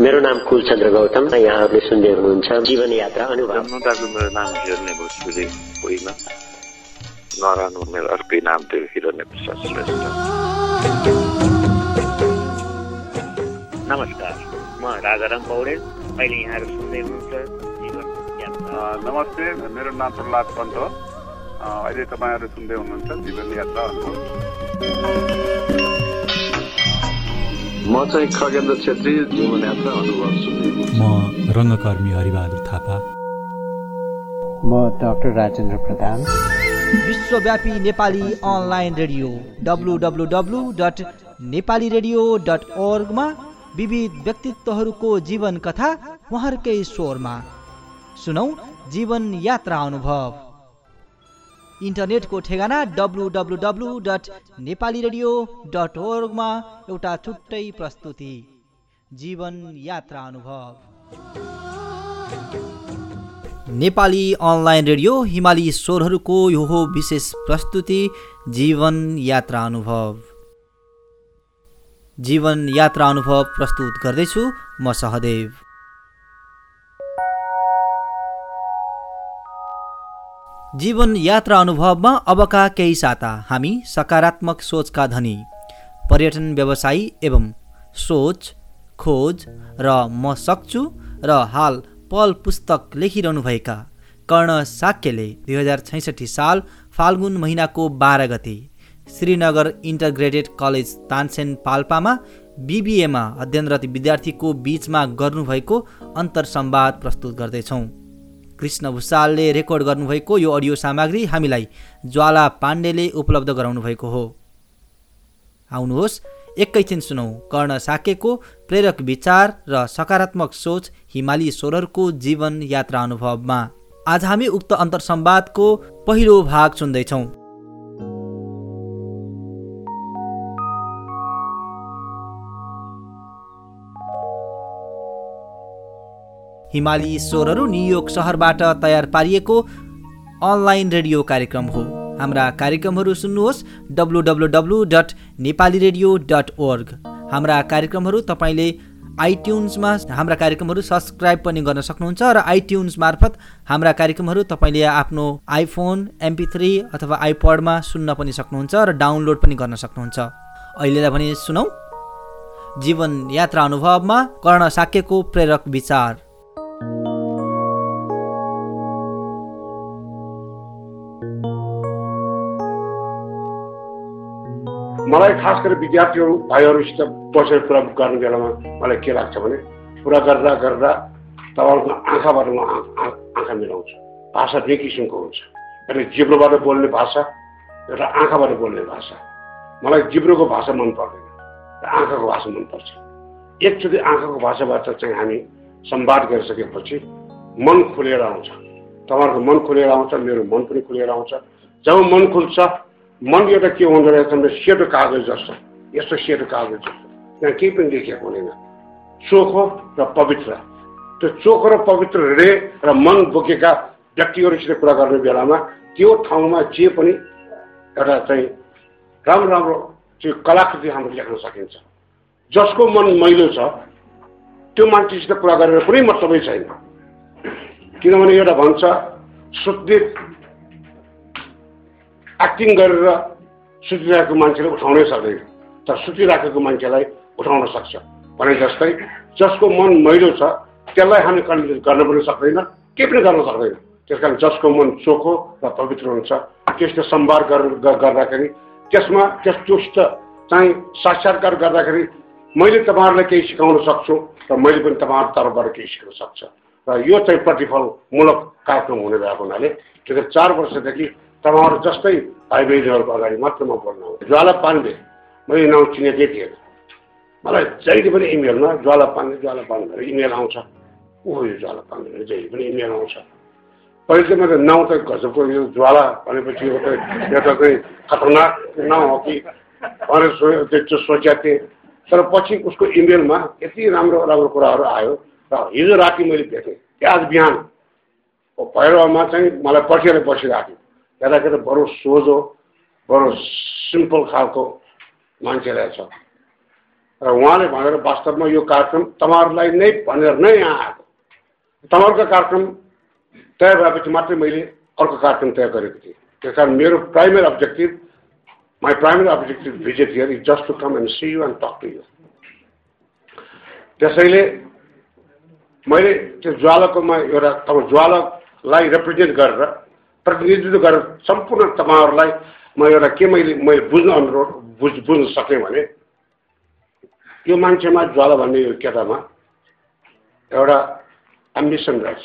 मेरो नाम कुलचन्द्र गौतम यहाँहरूले सुन्दै हुनुहुन्छ जीवन यात्रा अनुभव मेरो नाम मेरो अर्कै नाम थियो हिरण्य प्रसाद श्रेष्ठ नमस्कार म राजाराम पौडेल। अहिले यहाँहरू सुन्दै हुनुहुन्छ जीवन यात्रा नमस्ते मेरो नाम प्रहलाद पन्त हो। अहिले तपाईँहरू सुन्दै हुनुहुन्छ जीवन यात्रा अनुभव म चाहिँ खगेन्द्र छेत्री जीवनयात्रा अनुभव सुन्दै म रङ्गकर्मी हरिबहादुर थापा म डाक्टर राजेन्द्र प्रधान विश्वव्यापी Nepali online radio W W W dot Nepali radio dot ओर्गमा विविध व्यक्तित्वहरूको जीवन कथा उहाँहरूकै स्वरमा सुनौ जीवन यात्रा अनुभव इन्टरनेटको ठेगाना W W W dot Nepali radio dot ओर्गमा एउटा छुट्टै प्रस्तुति। जीवन यात्रा अनुभव। नेपाली अनलाइन रेडियो हिमाली स्वरहरूको यो हो विशेष प्रस्तुति जीवन यात्रा अनुभव। जीवन यात्रा अनुभव प्रस्तुत गर्दैछु म सहदेव। जीवन यात्रा अनुभवमा अबका केही साता हामी सकारात्मक सोचका धनी। पर्यटन व्यवसायी एवं सोच खोज र म सक्छु र हाल पल पुस्तक लेखिरहनुभएका कर्ण साक्यले दुई हजार छैसठी साल फाल्गुन महिनाको बाह्र गते श्रीनगर इन्टरग्रेटेड कलेज तानसेन पाल्पामा बिबिएमा अध्ययनरत विद्यार्थीको बिचमा गर्नुभएको अन्तर्सम्वाद प्रस्तुत गर्दैछौँ। कृष्ण भुषालले रेकर्ड गर्नुभएको यो अडियो सामग्री हामीलाई ज्वाला पाण्डेले उपलब्ध गराउनु भएको हो। आउनुहोस् एकैछिन सुनौ। कर्ण साकेको प्रेरक विचार र सकारात्मक सोच हिमाली स्वरहरूको जीवन यात्रा अनुभवमा। आज हामी उक्त अन्तर्सम्वादको पहिलो भाग सुन्दैछौँ। हिमाली स्वरहरू न्युयोर्क सहरबाट तयार पारिएको अनलाइन रेडियो कार्यक्रम हो। हाम्रा कार्यक्रमहरू सुन्नुहोस् W W W dot Nepali radio dot org हाम्रा कार्यक्रमहरू तपाईँले आइट्युन्समा हाम्रा कार्यक्रमहरू सब्सक्राइब पनि गर्न सक्नुहुन्छ र आइट्युन्स मार्फत हाम्रा कार्यक्रमहरू तपाईँले आफ्नो आइफोन एमपी थ्री अथवा आइपडमा सुन्न पनि सक्नुहुन्छ र डाउनलोड पनि गर्न सक्नुहुन्छ। अहिलेलाई भने सुनौ। जीवन यात्रा अनुभवमा कर्ण साक्यको प्रेरक विचार। मलाई खास गरेर विद्यार्थीहरू भाइहरूसित बसेर कुरा गर्ने बेलामा मलाई के लाग्छ भने कुरा गर्दा गर्दा तपाईँहरूको आँखाबाट म आँखा मिलाउँछु। भाषा दुई किसिमको हुन्छ। एउटा जिब्रोबाट बोल्ने भाषा एउटा आँखाबाट बोल्ने भाषा। मलाई जिब्रोको भाषा मन पर्दैन र आँखाको भाषा मनपर्छ। एकचोटि आँखाको भाषाबाट चाहिँ हामी सम्वाद गरिसकेपछि मन खुलेर आउँछ। तपाईँहरूको मन खुलेर आउँछ मेरो मन पनि खुलेर आउँछ। जब मन खुल्छ मन एउटा के हुँदो रहेछ भने सेतो कागज जस्तो यस्तो सेतो कागज जस्तो। त्यहाँ केही पनि लेखिएको हुँदैन। चोखो र पवित्र। त्यो चोखो र पवित्र हृदय र मन बोकेका व्यक्तिहरूसित कुरा गर्ने बेलामा त्यो ठाउँमा जे पनि एउटा चाहिँ राम्रो राम्रो त्यो कलाकृति हाम्रो लेख्न सकिन्छ। जसको मन मैलो छ त्यो मान्छेसित कुरा गरेर कुनै मतलबै छैन। किनभने एउटा भन्छ शुद्ध एक्टिङ गरेर सुतिरहेको मान्छेले उठाउनै सक्दैन। तर सुतिराखेको मान्छेलाई उठाउन सक्छ। भने जस्तै जसको मन मैलो छ त्यसलाई हामी कन्भिन्स गर्न पनि सक्दैन केही पनि गर्न सक्दैन। त्यस कारण जसको मन चोखो र पवित्र हुन्छ त्यसले सम्वाद गर्दाखेरि त्यसमा त्यस्तोसित चाहिँ साक्षात्कार गर्दाखेरि मैले तपाईँहरूलाई केही सिकाउन सक्छु र मैले पनि तपाईँहरू तर्फबाट केही सिक्न सक्छ। र यो चाहिँ प्रतिफलमूलक कार्यक्रम हुने भएको हुनाले त्यो चार वर्षदेखि तपाईँहरू जस्तै भाइ बहिनीहरूको अगाडि मात्र म बोल्न ज्वाला पाण्डे मैले नाउँ चिनेकै थिएन मलाई जहिले पनि इमेलमा ज्वाला पाण्डे ज्वाला पाण्डे इमेल आउँछ ऊ यो ज्वाला पाण्डे जहिले पनि इमेल आउँछ पहिले चाहिँ मैले नाउँ त घरको यो ज्वाला भनेपछि यो त चाहिँ खतरनाक नाउँ हो कि भनेर सो त्यो सोचेको थिएँ तर पछि उसको इमेलमा यति राम्रो राम्रो कुराहरू आयो र हिजो राति मैले भेटेँ आज बिहान भैरवमा चाहिँ मलाई पर्खेर बसिरहेको थिएँ हेर्दाखेरि बरु सोझो बरु सिम्पल खालको मान्छे रहेछ। र उहाँले भनेर वास्तवमा यो कार्यक्रम तपाईँहरूलाई नै भनेर नै यहाँ आएको। तपाईँहरूको कार्यक्रम तय भएपछि मात्रै मैले अर्को कार्यक्रम तय गरेको थिएँ। त्यस कारण मेरो primary objective my primary objective visit here is just to come and see you and talk to you. त्यसैले मैले त्यो ज्वालाकोमा एउटा तपाईँ ज्वालालाई रिप्रेजेन्ट गरेर प्रतिनिधित्व गरेर सम्पूर्ण तपाईँहरूलाई म एउटा के मैले मैले बुझ्न अनुरोध बुझ बुझ्न सकेँ भने यो मान्छेमा ज्वाला भन्ने यो केटामा एउटा एम्बिसन रहेछ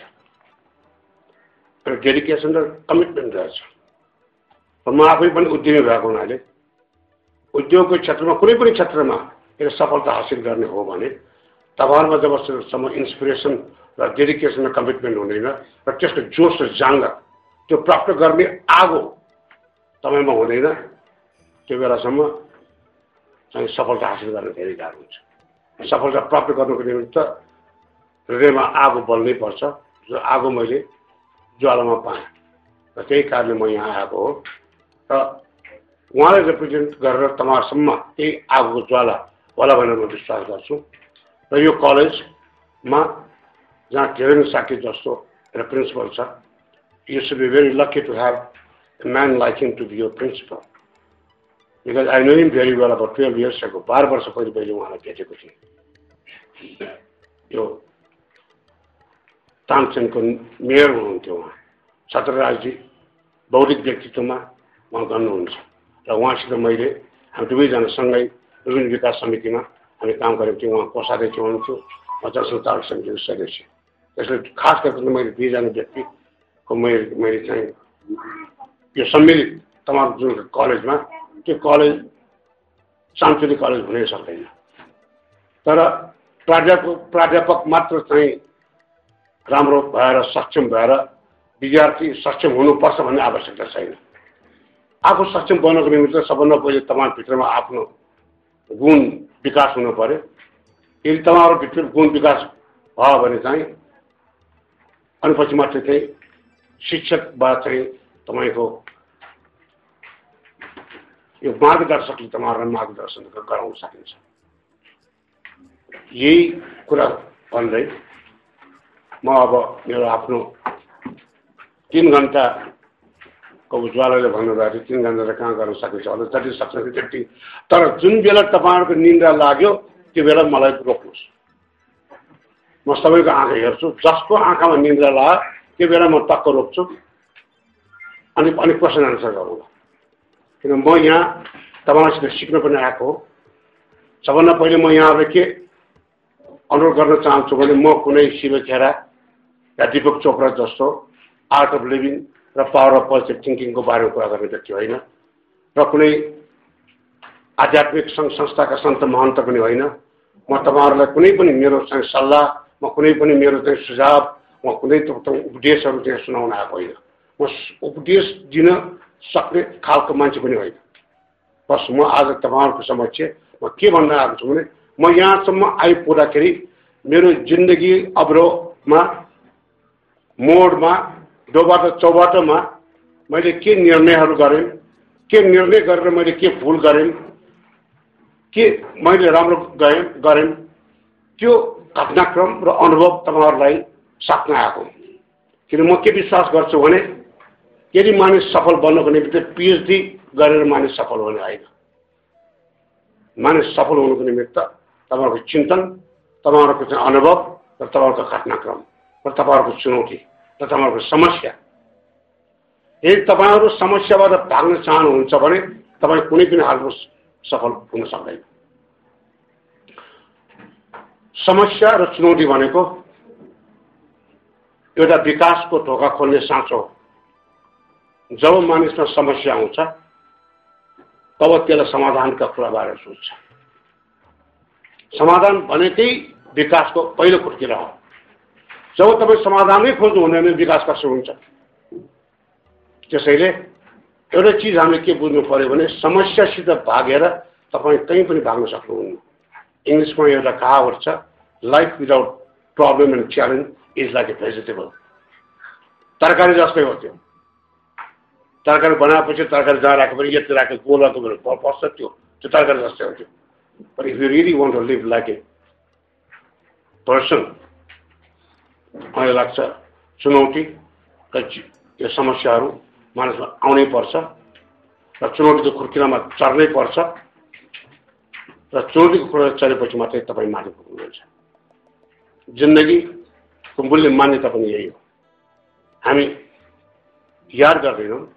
एउटा डेडिकेसन र कमिटमेन्ट रहेछ। म आफै पनि उद्यमी भएको हुनाले उद्योगको क्षेत्रमा कुनै पनि क्षेत्रमा यो सफलता हासिल गर्ने हो भने तपाईँहरूमा जबसम्म इन्सपिरेसन र डेडिकेसन र कमिटमेन्ट हुँदैन र त्यसको जोस र जाँगर त्यो प्राप्त गर्ने आगो तपाईँमा हुँदैन। त्यो बेलासम्म चाहिँ सफलता हासिल गर्न धेरै गाह्रो हुन्छ। सफलता प्राप्त गर्नुको निमित्त हृदयमा आगो बल्नै पर्छ। जो आगो मैले ज्वालामा पाएँ र त्यही कारणले म यहाँ आएको हो। र उहाँलाई रिप्रेजेन्ट गरेर तपाईँहरूसम्म त्यही आगोको ज्वाला होला भनेर म विश्वास गर्छु। र यो कलेजमा जहाँ धेरै साकी जस्तो एउटा प्रिन्सिपल छ you should be very lucky to have a man like him to be your principal. Because I know him very well about 12 years ago. बाह्र वर्ष पहिले मैले उहाँलाई भेटेको थिएँ यो तानसेनको मेयर हुनुहुन्थ्यो उहाँ छत्रराजजी बौद्धिक व्यक्तित्वमा उहाँ गर्नुहुन्छ र उहाँसित मैले हामी दुवैजना सँगै विभिन्न विकास समितिमा हामी काम गरेको थियौँ उहाँ कोषाध्यक्ष हुनुहुन्थ्यो म जनसञ्चालक समितिको सदस्य त्यसले खास गरेर मैले दुईजना व्यक्तिको मैले मैले चाहिँ यो सम्मिलित तपाईँको जुन कलेजमा त्यो कलेज सांस्कृतिक कलेज हुनै सक्दैन। तर प्राध्यापक प्राध्यापक मात्र चाहिँ राम्रो भएर सक्षम भएर विद्यार्थी सक्षम हुनुपर्छ भन्ने आवश्यकता छैन। आफू सक्षम बन्नको निमित्त सबभन्दा पहिले तपाईँभित्रमा आफ्नो गुण विकास हुनु पऱ्यो यदि तपाईँहरूभित्र गुण विकास भयो भने चाहिँ अनि पछि मात्रै चाहिँ शिक्षकबाट चाहिँ तपाईँको यो मार्गदर्शकले तपाईँहरूलाई मार्गदर्शन गराउन सकिन्छ यही कुरा भन्दै म अब मेरो आफ्नो तिन घन्टाको उज्वालले भन्नुभएको तिन घन्टा त कहाँ गर्न सकिन्छ होला जति सक्छ त्यति तर जुन बेला तपाईँहरूको निन्द्रा लाग्यो त्यो बेला मलाई रोक्नुहोस् म सबैको आँखा हेर्छु जसको आँखामा निन्द्रा लाग्यो त्यो बेला म टक्क रोक्छु अनि अनि क्वेसन एन्सर गरौँला किन म यहाँ तपाईँहरूसित सिक्न पनि आएको हो सबभन्दा पहिले म यहाँलाई के अनुरोध गर्न चाहन्छु भने म कुनै शिव खेरा या दिपक चोपडा जस्तो आर्ट अफ लिभिङ र पावर अफ पोजिटिभ थिङ्किङको बारेमा कुरा गर्ने व्यक्ति होइन र कुनै आध्यात्मिक सङ्घ संस्थाका सन्त महन्त पनि होइन म तपाईँहरूलाई कुनै पनि मेरो चाहिँ सल्लाह म कुनै पनि मेरो चाहिँ सुझाव म कुनै उपदेशहरू चाहिँ सुनाउन आएको होइन म उपदेश दिन सक्ने खालको मान्छे पनि होइन बस म आज तपाईँहरूको समक्ष म के भन्न आएको छु भने म यहाँसम्म आइपुग्दाखेरि मेरो जिन्दगी अब्रोमा मोडमा डोबाटो चौबाटोमा मैले के निर्णयहरू गरेँ के निर्णय गरेर मैले के भुल गरेँ के मैले राम्रो गएँ गरेँ त्यो घटनाक्रम र अनुभव तपाईँहरूलाई साथमा आएको। किन म के विश्वास गर्छु भने यदि मानिस सफल बन्नको निमित्त पिएचडी गरेर मानिस सफल हुने होइन। मानिस सफल हुनुको निमित्त तपाईँहरूको चिन्तन तपाईँहरूको चाहिँ अनुभव र तपाईँहरूको घटनाक्रम र तपाईँहरूको चुनौती र तपाईँहरूको समस्या। यदि तपाईँहरू समस्याबाट भाग्न चाहनुहुन्छ भने तपाईँ कुनै पनि हालको सफल हुन सक्दैन। समस्या र चुनौती भनेको एउटा विकासको ढोका खोल्ने साँचो हो। जब मानिसमा समस्या आउँछ तब त्यसलाई समाधानका कुराबारे सोध्छ। समाधान भनेकै विकासको पहिलो खुर्किरा हो। जब तपाईँ समाधानै खोज्नु हुँदैन विकास कसो हुन्छ? त्यसैले एउटा चिज हामीले के बुझ्नु पऱ्यो भने समस्यासित भागेर तपाईँ कहीँ पनि भाग्न सक्नुहुन्न। इङ्ग्लिसमा एउटा कहावत छ life without problem and challenge is like a vegetable तरकारी जस्तै हो त्यो तरकारी बनाएपछि तरकारी जहाँ राख्यो भने यति राख्यो गोलाको भने प- पर्छ त्यो त्यो तरकारी जस्तै हो त्यो but if you really want to live like a person मलाई लाग्छ चुनौती र यो समस्याहरू मानिसमा आउनै पर्छ र चुनौतीको खुर्किलामा चढ्नै पर्छ र चुनौतीको कुरा चढेपछि मात्रै तपाईँ माथि पुग्नुहुन्छ जिन्दगीको मूल्य मान्यता पनि यही हो। हामी याद गर्दैनौँ।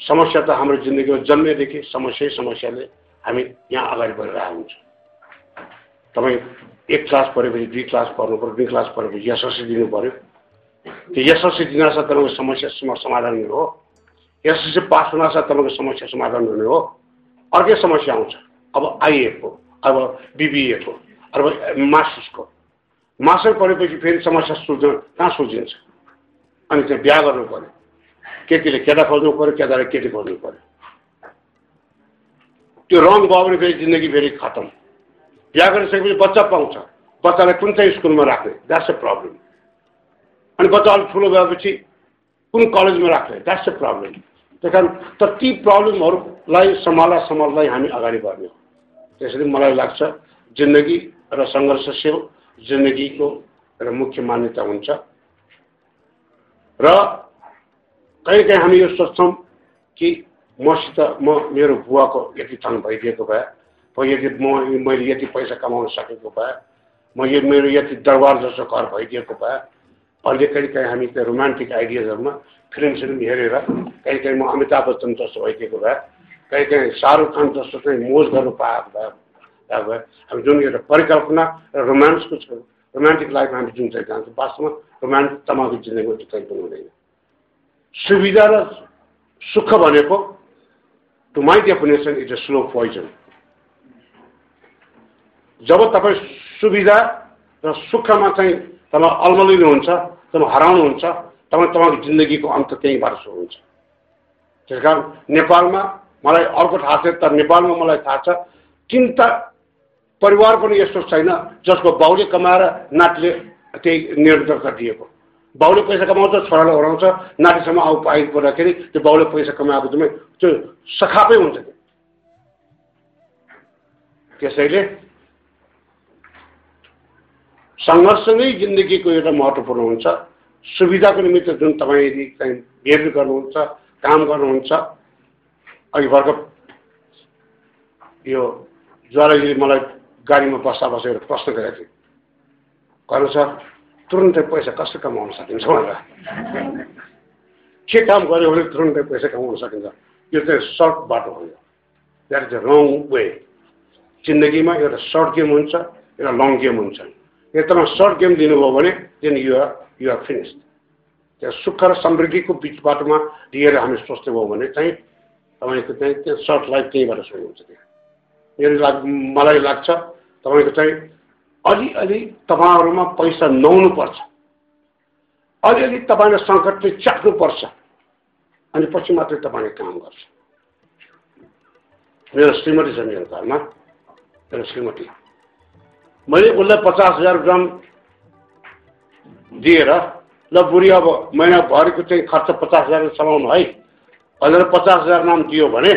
समस्या त हाम्रो जिन्दगीमा जन्मेदेखि समस्यै समस्याले हामी यहाँ अगाडि बढिरहेको हुन्छ। तपाईँ एक क्लास पढेपछि दुई क्लास पढ्नु पऱ्यो दुई क्लास पढेपछि एसएलसी दिनु पऱ्यो त्यो एसएलसी दिनासाथ तपाईँको समस्या सम- समाधान हुने हो। एसएलसी पास हुनासाथ तपाईँको समस्या समाधान हुने हो। अर्कै समस्या आउँछ। अब आइएको अब बिबिएको अब मास्टर्सको मास्टर पढेपछि फेरि समस्या सुल्झ कहाँ सुल्झिन्छ अनि चाहिँ बिहा गर्नु पऱ्यो। केटीले केटा खोज्नु पऱ्यो केटाले केटी खोज्नु पऱ्यो। त्यो रङ भयो भने फेरि जिन्दगी फेरि खतम। बिहा गरिसकेपछि बच्चा पाउँछ। बच्चालाई कुन चाहिँ स्कुलमा राख्ने? द्याट्स अ प्रब्लम अनि बच्चा अलिक ठुलो भएपछि कुन कलेजमा राख्ने? द्याट्स अ प्रब्लम त्यही कारण तर ती प्रब्लमहरूलाई सम्हाल्दा सम्हाल्दै हामी अगाडि बढ्ने हो त्यसरी मलाई लाग्छ जिन्दगी र सङ्घर्षशील जिन्दगीको एउटा मुख्य मान्यता हुन्छ। र कहीँ कहीँ हामी यो सोच्छौँ कि मसित म मेरो बुवाको यति थन भइदिएको भए म यदि म मैले यति पैसा कमाउन सकेको भए म यो मेरो यति दरबार जस्तो घर भइदिएको भए अहिले कहीँ कहीँ हामी त्यो रोमान्टिक आइडियाजहरूमा फिल्म सिल्म हेरेर कहीँ कहीँ म अमिताभ बच्चन जस्तो भइदिएको भए कहीँ कहीँ शाहरुख खान जस्तो चाहिँ मोज गर्नु पाएको भए भए हामी जुन एउटा परिकल्पना र रोमान्सको छ रोमान्टिक लाइफमा हामी जुन चाहिँ जान्छौँ वास्तवमा रोमान्स तमाको जिन्दगीमा त्यो कहीँ पनि हुँदैन। सुविधा र सुख भनेको to my definition is a slow poison जब तपाईँ सुविधा र सुखमा चाहिँ तपाईँ अल्मलिनुहुन्छ तपाईँ हराउनुहुन्छ तपाईँ तपाईँको जिन्दगीको अन्त त्यहीँबाट सुरु हुन्छ। त्यस कारण नेपालमा मलाई अर्को थाहा छ तर नेपालमा मलाई थाहा छ चिन्ता परिवार पनि यस्तो छैन जसको बाउले कमाएर नातिले त्यही निरन्तरता दिएको। बाउले पैसा कमाउँछ छोराले हराउँछ नातिसम्म आउ आइपर्दाखेरि त्यो बाउले पैसा कमाएको चाहिँ त्यो सखापै हुन्छ। त्यो त्यसैले सङ्घर्ष नै जिन्दगीको एउटा महत्त्वपूर्ण हुन्छ। सुविधाको निमित्त जुन तपाईँ चाहिँ हेर गर्नुहुन्छ काम गर्नुहुन्छ अघि भर्खर यो ज्वालाजीले मलाई गाडीमा बस्दा बसेर प्रश्न गरेको थिएँ गर्नु सर तुरुन्तै पैसा कसरी कमाउन सकिन्छ भनेर के काम गऱ्यो भने तुरुन्तै पैसा कमाउन सकिन्छ यो चाहिँ सर्ट बाटो हो यो that is a wrong way जिन्दगीमा एउटा सर्ट गेम हुन्छ एउटा लङ गेम हुन्छ तपाईँ सर्ट गेम दिनुभयो भने देन युआर युआर फिनिस्ड त्यो सुख र समृद्धिको बिच बाटोमा लिएर हामी सोच्दै भयो भने चाहिँ तपाईँको चाहिँ त्यो सर्ट लाइफ त्यहीँबाट सुरु हुन्छ त्यहाँ मेरो लाग मलाई लाग्छ तपाईँको चाहिँ अलिअलि तपाईँहरूमा पैसा नहुनुपर्छ अलिअलि तपाईँले सङ्कटले च्याक्नुपर्छ। अनि पछि मात्रै तपाईँले काम गर्छ। मेरो श्रीमती छ मेरो घरमा। मेरो श्रीमती। मैले उसलाई पचास हजार ग्राम दिएर ल बुढी अब महिनाभरिको चाहिँ खर्च पचास हजार चलाउनु है। भनेर पचास हजार नाम दियो भने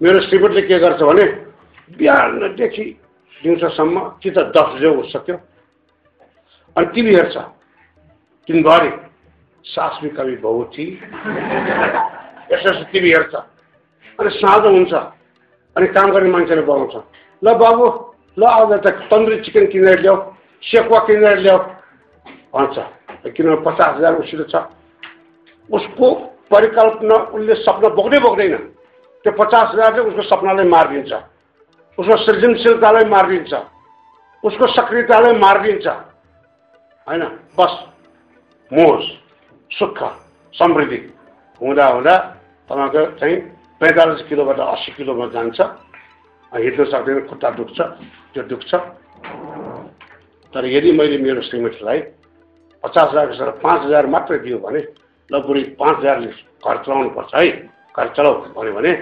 मेरो श्रीमतीले के गर्छ भने बिहानदेखि दिउँसोसम्म कि त दस बजे सक्यो। अनि टिभी हेर्छ दिनभरि सास भी कवि बहु थी। यसो यसो हेर्छ। अनि साँझ हुन्छ अनि काम गर्ने मान्छेले बोलाउँछ ल बाबु ल आज त तन्दुरी चिकन किनेर ल्याऊ सेकुवा किनेर ल्याऊ। भन्छ किनभने पचास हजार उसिलो छ? उसको परिकल्पना उसले सपना बोक्दै बोक्दैन त्यो पचास हजारले उसको सपनालाई मारिदिन्छ। उसको सृजनशीलतालाई मारिदिन्छ उसको सक्रियतालाई मारिदिन्छ होइन? बस। मोज सुख समृद्धि हुँदा हुँदा तपाईँको चाहिँ पैँतालिस किलोबाट अस्सी किलोमा जान्छ। हिँड्नु सक्दैन खुट्टा दुख्छ त्यो दुख्छ। तर यदि मैले मेरो श्रीमतीलाई पचास हजारको सर पाँच हजार मात्रै दियो भने ल बुढी पाँच हजारले घर चलाउनु पर्छ है। घर चलाऊ भन्यो भने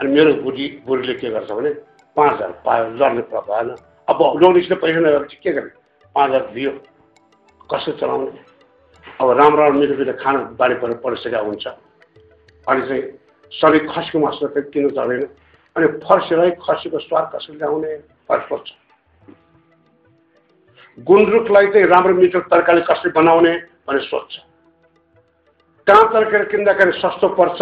अनि मेरो बुढी बुढीले के गर्छ भने पाँच हजार पायो लड्ने भएन अब लोनिसले पैसा नगरेपछि के गर्ने? पाँच हजार दियो। कसरी चलाउने? अब राम्रो राम्रो मिठो मिठो खाना बारी पर परिसकेका हुन्छ। अनि चाहिँ सधैँ खसीको मासु त किन्नु चढेन अनि फर्सीलाई खसीको स्वाद कसरी ल्याउने? सोध्छ गुन्द्रुकलाई चाहिँ राम्रो मिठो तरकारी कसरी बनाउने भने सोध्छ कहाँ तरकारी किन्दाखेरि सस्तो पर्छ?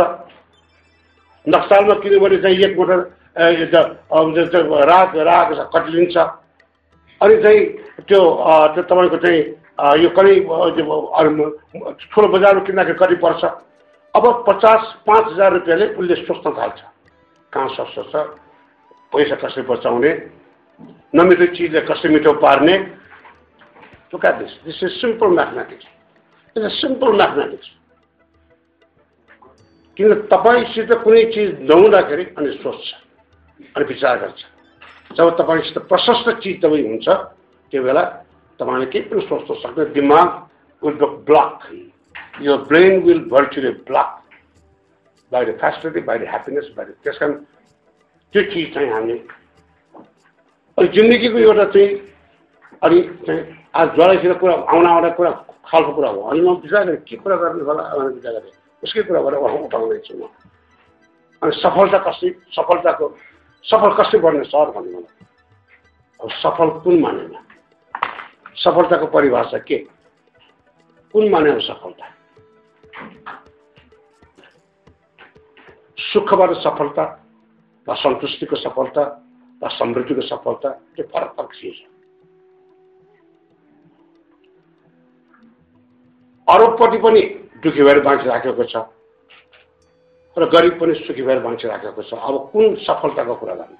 नक्सालमा किन्यो भने चाहिँ एक मोटर राग राग कति लिन्छ अनि चाहिँ त्यो त्यो तपाईँको चाहिँ यो करिब ठुलो बजारमा किन्दाखेरि कति पर्छ। अब पचास पाँच हजार रुपियाँले उसले सोच्न थाल्छ। कहाँ सस्तो छ पैसा कसरी बचाउने? नमिठो चिजले कसरी मिठो पार्ने? Look at this. This is simple mathematics. It's a simple mathematics. किन तपाईँसित कुनै चिज नहुँदाखेरि अनि सोच्छ। अनि विचार गर्छ। जब तपाईँसित प्रशस्त चिज तपाईँ हुन्छ त्यो बेला तपाईँले केही पनि सोच्न सक्दैन। दिमाग विल ब्लक यो brain will virtually block by the facility by the happiness by the त्यस कारण त्यो चिज चाहिँ हामी अनि जिन्दगीको एउटा चाहिँ अनि चाहिँ आज ज्वालासित कुरा आउन आउँदा कुरा खालको कुरा हो। अनि म विचार गरेँ के कुरा गर्ने होला भनेर विचार गरेँ। उसकै कुरा गरेर उठाउँदैछु म। अनि सफलता कसरी सफलताको सफल कसरी बन्ने सर भन्नु मलाई? अब सफल कुन मानेमा सफलताको परिभाषा के? कुन माने सफलता? सुखबाट सफलता वा सन्तुष्टिको सफलता वा समृद्धिको सफलता त्यो फरक फरक चिज हो। अरबपट्टि पनि दुःखी भएर मान्छे राखेको छ। र गरिब पनि सुखी भएर मान्छे राखेको छ। अब कुन सफलताको कुरा गर्ने?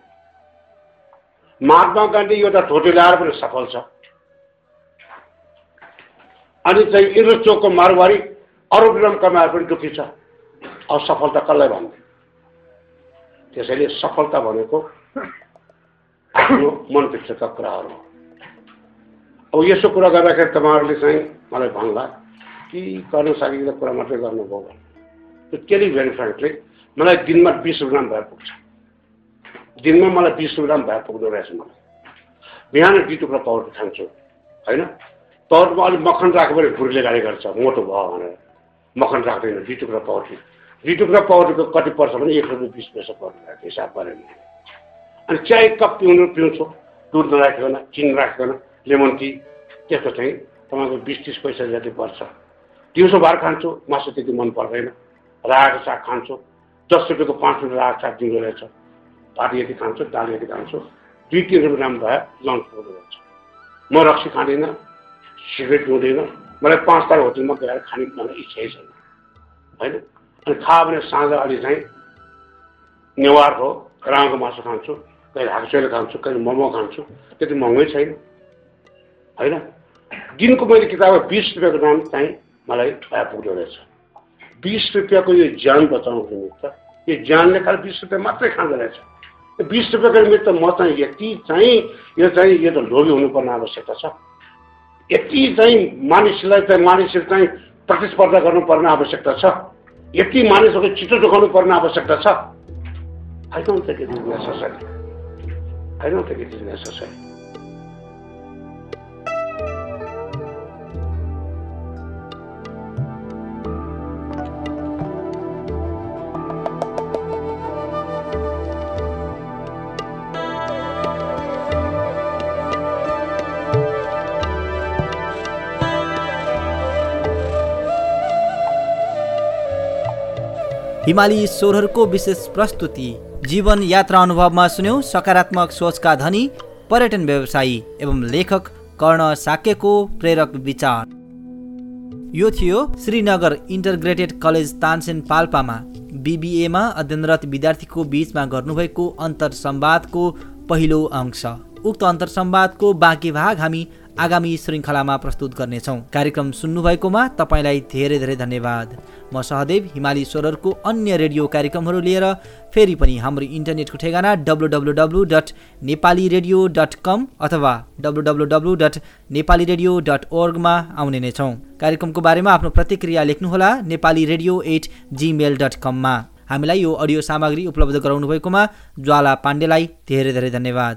महात्मा गान्धी एउटा ढोटे ल्याएर पनि सफल छ। अनि चाहिँ इन्द्र चोकको मारवारी अरब रम कमाएर पनि दुःखी छ। अब सफलता कसलाई भन्ने? त्यसैले सफलता भनेको आफ्नो मनभित्रका कुराहरू हो। अब यसो कुरा गर्दाखेरि तपाईँहरूले चाहिँ मलाई भन्ला कि गर्न सकिँदो कुरा मात्रै गर्नुभयो त्यो टेली भेरी फ्रेङ्कली मलाई दिनमा बिस ग्राम भए पुग्छ। दिनमा मलाई बिस ग्राम भए पुग्दो रहेछ मलाई। बिहान दुई टुक्रा पाउडर खान्छु होइन? पाउडरमा अलिक मक्खन राख्यो भने भुरीले गाडी गर्छ मोटो भयो भनेर। मक्खन राख्दैन दुई टुक्रा पाउडर। दुई टुक्रा पाउडरको कति पर्छ भने एक रुपियाँ बिस पैसा पर्छ हिसाब गरेर। अनि चिया कप पिउनु पिउँछु। दुध नराखिकन चिनी राखिकन लेमन टी त्यस्तो चाहिँ तपाईँको बिस तिस पैसा जति पर्छ। दिउँसो भार खान्छु मासु त्यति मन पर्दैन। रायोको साग खान्छु। दस रुपियाँको पाँच रुपियाँ रायोको साग दिँदो रहेछ। भात यति खान्छु दाल यति खान्छु दुई तिन रुपियाँ राम्रो भए लन्च पुग्दो रहेछ म रक्सी खाँदिनँ सिगरेट पिउँदिनँ मलाई पाँच तार होटेलमा गएर खाने मलाई इच्छै छैन। होइन? अनि खायो भने साँझ अलि चाहिँ नेवार हो राँको मासु खान्छु कहिले हाक्सेल खान्छु कहिले मोमो खान्छु त्यति महँगै छैन। होइन? दिनको मैले किताब बिस रुपियाँको दाम चाहिँ मलाई थाहा पुग्दो रहेछ। बिस रुपियाँको यो ज्यान बचाउनुको निमित्त यो ज्यानले खालि बिस रुपियाँ मात्रै खाँदो रहेछ। यो बिस रुपियाँको निमित्त म चाहिँ यति चाहिँ यो चाहिँ यो त लोभी हुनुपर्ने आवश्यकता छ। यति चाहिँ मानिसलाई चाहिँ मानिसहरू चाहिँ प्रतिस्पर्धा गर्नुपर्ने आवश्यकता छ। यति मानिसहरूको चित्त दुखाउनु पर्ने आवश्यकता छ। it is necessary. I don't हिमाली स्वरहरूको विशेष प्रस्तुति जीवन यात्रा अनुभवमा सुन्यौँ सकारात्मक सोचका धनी पर्यटन व्यवसायी एवं लेखक कर्ण साक्यको प्रेरक विचार। यो थियो श्रीनगर इन्टरग्रेटेड कलेज तानसेन पाल्पामा। बिबिएमा अध्ययनरत विद्यार्थीको बिचमा गर्नुभएको अन्तर संवादको पहिलो अंश। उक्त अन्तर संवादको बाँकी भाग हामी आगामी श्रृङ्खलामा प्रस्तुत गर्नेछौँ। कार्यक्रम सुन्नुभएकोमा तपाईँलाई धेरै धेरै धन्यवाद। म सहदेव हिमाली स्वरहरूको अन्य रेडियो कार्यक्रमहरू लिएर फेरि पनि हाम्रो इन्टरनेटको ठेगाना W W W dot Nepali radio dot com अथवा W W W dot Nepali radio dot ओर्गमा आउने नै छौँ। कार्यक्रमको बारेमा आफ्नो प्रतिक्रिया लेख्नुहोला Nepali radio at Gmail dot कममा हामीलाई यो अडियो सामग्री उपलब्ध गराउनु भएकोमा ज्वाला पाण्डेलाई धेरै धेरै धन्यवाद।